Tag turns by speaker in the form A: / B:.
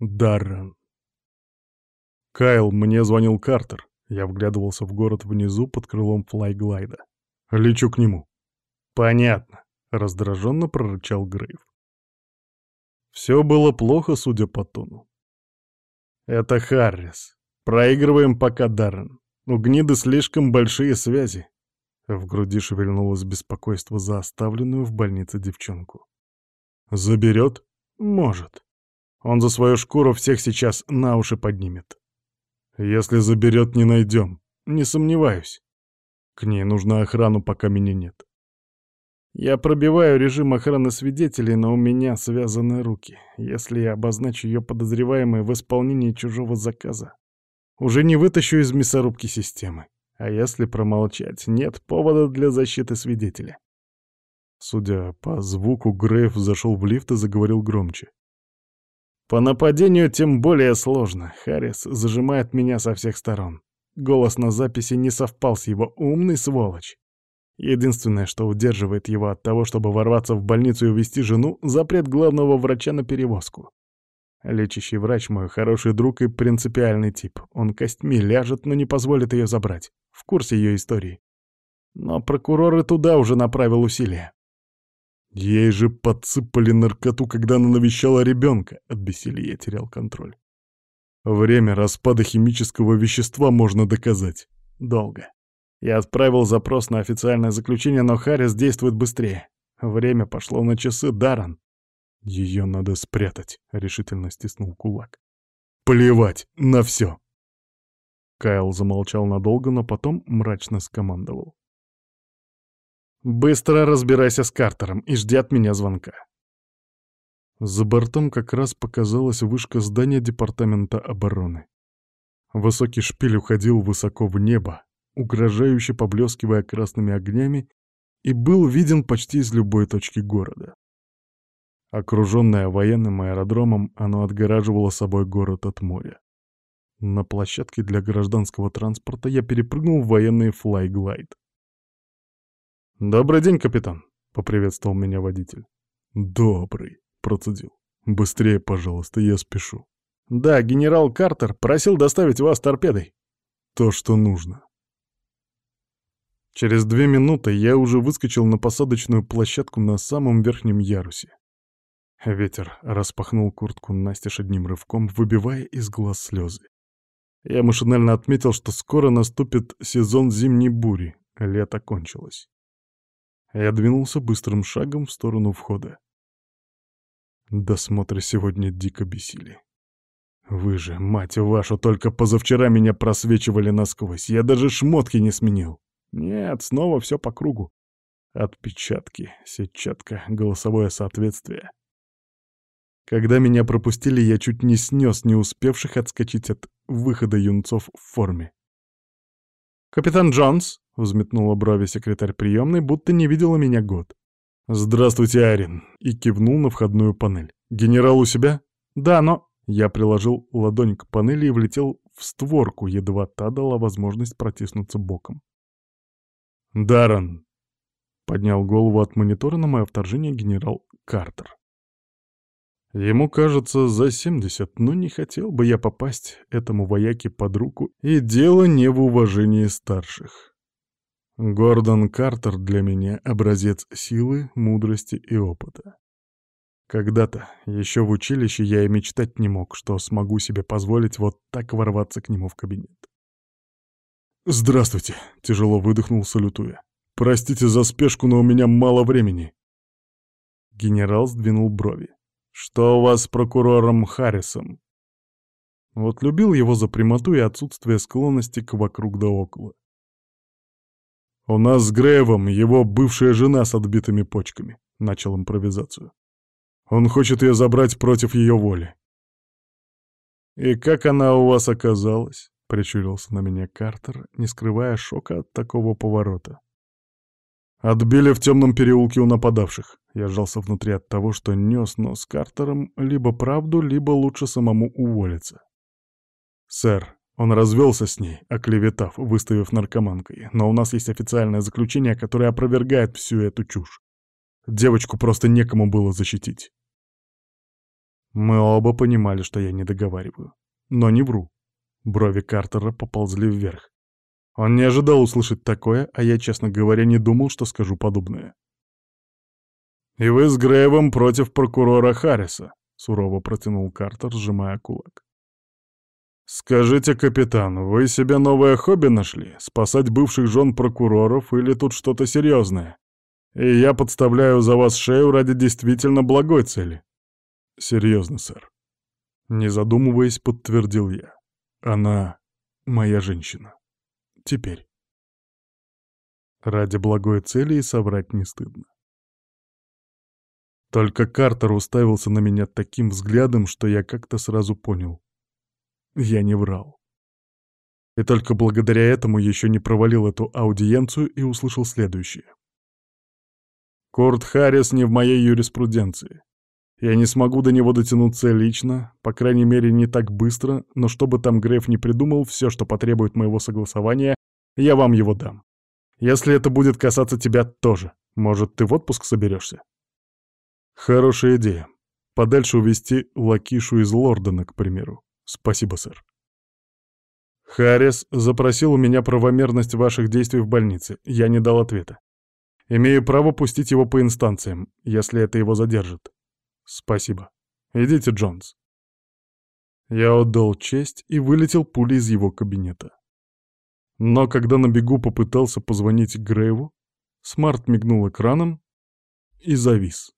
A: Даррен. «Кайл, мне звонил Картер». Я вглядывался в город внизу под крылом флайглайда. «Лечу к нему». «Понятно», — раздраженно прорычал Грейв. Все было плохо, судя по тону. «Это Харрис. Проигрываем пока, Даррен. У гниды слишком большие связи». В груди шевельнулось беспокойство за оставленную в больнице девчонку. «Заберет? Может. Он за свою шкуру всех сейчас на уши поднимет. Если заберет, не найдем. Не сомневаюсь. К ней нужна охрану, пока меня нет. Я пробиваю режим охраны свидетелей, но у меня связаны руки. Если я обозначу ее подозреваемой в исполнении чужого заказа, уже не вытащу из мясорубки системы. А если промолчать, нет повода для защиты свидетеля. Судя по звуку, Грейв зашел в лифт и заговорил громче. По нападению тем более сложно. Харрис зажимает меня со всех сторон. Голос на записи не совпал с его умный сволочь. Единственное, что удерживает его от того, чтобы ворваться в больницу и увезти жену, запрет главного врача на перевозку. Лечащий врач — мой хороший друг и принципиальный тип. Он костьми ляжет, но не позволит ее забрать. В курсе ее истории. Но прокурор и туда уже направил усилия. Ей же подсыпали наркоту, когда она навещала ребенка. От бессилия я терял контроль. Время распада химического вещества можно доказать. Долго. Я отправил запрос на официальное заключение, но Харрис действует быстрее. Время пошло на часы, Даран. Ее надо спрятать, решительно стиснул кулак. Плевать на все. Кайл замолчал надолго, но потом мрачно скомандовал. Быстро разбирайся с Картером и жди от меня звонка. За бортом как раз показалась вышка здания Департамента обороны. Высокий шпиль уходил высоко в небо, угрожающе поблескивая красными огнями, и был виден почти из любой точки города. Окруженное военным аэродромом, оно отгораживало собой город от моря. На площадке для гражданского транспорта я перепрыгнул в военный флайглайд. «Добрый день, капитан», — поприветствовал меня водитель. «Добрый», — процедил. «Быстрее, пожалуйста, я спешу». «Да, генерал Картер просил доставить вас торпедой». «То, что нужно». Через две минуты я уже выскочил на посадочную площадку на самом верхнем ярусе. Ветер распахнул куртку настежь одним рывком, выбивая из глаз слезы. Я машинально отметил, что скоро наступит сезон зимней бури, лето кончилось. Я двинулся быстрым шагом в сторону входа. Досмотры сегодня дико бесили. Вы же, мать вашу, только позавчера меня просвечивали насквозь. Я даже шмотки не сменил. Нет, снова все по кругу. Отпечатки, сетчатка, голосовое соответствие. Когда меня пропустили, я чуть не снес не успевших отскочить от выхода юнцов в форме. «Капитан Джонс!» — взметнула брови секретарь приемной, будто не видела меня год. «Здравствуйте, Арин!» — и кивнул на входную панель. «Генерал у себя?» «Да, но...» Я приложил ладонь к панели и влетел в створку, едва та дала возможность протиснуться боком. «Даррен!» — поднял голову от монитора на мое вторжение генерал Картер. Ему кажется за 70, но не хотел бы я попасть этому вояке под руку, и дело не в уважении старших. Гордон Картер для меня образец силы, мудрости и опыта. Когда-то, еще в училище, я и мечтать не мог, что смогу себе позволить вот так ворваться к нему в кабинет. «Здравствуйте», — тяжело выдохнул, салютуя. «Простите за спешку, но у меня мало времени». Генерал сдвинул брови. «Что у вас с прокурором Харрисом?» Вот любил его за прямоту и отсутствие склонности к вокруг да около. «У нас с Грейвом его бывшая жена с отбитыми почками», — начал импровизацию. «Он хочет ее забрать против ее воли». «И как она у вас оказалась?» — прищурился на меня Картер, не скрывая шока от такого поворота. «Отбили в темном переулке у нападавших. Я сжался внутри от того, что нес, но с Картером либо правду, либо лучше самому уволиться. «Сэр, он развелся с ней, оклеветав, выставив наркоманкой, но у нас есть официальное заключение, которое опровергает всю эту чушь. Девочку просто некому было защитить». Мы оба понимали, что я не договариваю. Но не вру. Брови Картера поползли вверх. Он не ожидал услышать такое, а я, честно говоря, не думал, что скажу подобное. «И вы с Грейвом против прокурора Харриса», — сурово протянул Картер, сжимая кулак. «Скажите, капитан, вы себе новое хобби нашли? Спасать бывших жен прокуроров или тут что-то серьезное? И я подставляю за вас шею ради действительно благой цели». «Серьезно, сэр». Не задумываясь, подтвердил я. «Она моя женщина». Теперь. Ради благой цели и соврать не стыдно. Только Картер уставился на меня таким взглядом, что я как-то сразу понял. Я не врал. И только благодаря этому еще не провалил эту аудиенцию и услышал следующее. Курт Харрис не в моей юриспруденции. Я не смогу до него дотянуться лично, по крайней мере, не так быстро, но чтобы там Греф не придумал, все, что потребует моего согласования, я вам его дам. Если это будет касаться тебя тоже, может, ты в отпуск соберешься? Хорошая идея. Подальше увезти Лакишу из Лордена, к примеру. Спасибо, сэр. Харрис запросил у меня правомерность ваших действий в больнице. Я не дал ответа. Имею право пустить его по инстанциям, если это его задержит. «Спасибо. Идите, Джонс». Я отдал честь и вылетел пулей из его кабинета. Но когда на бегу попытался позвонить Грейву, Смарт мигнул экраном и завис.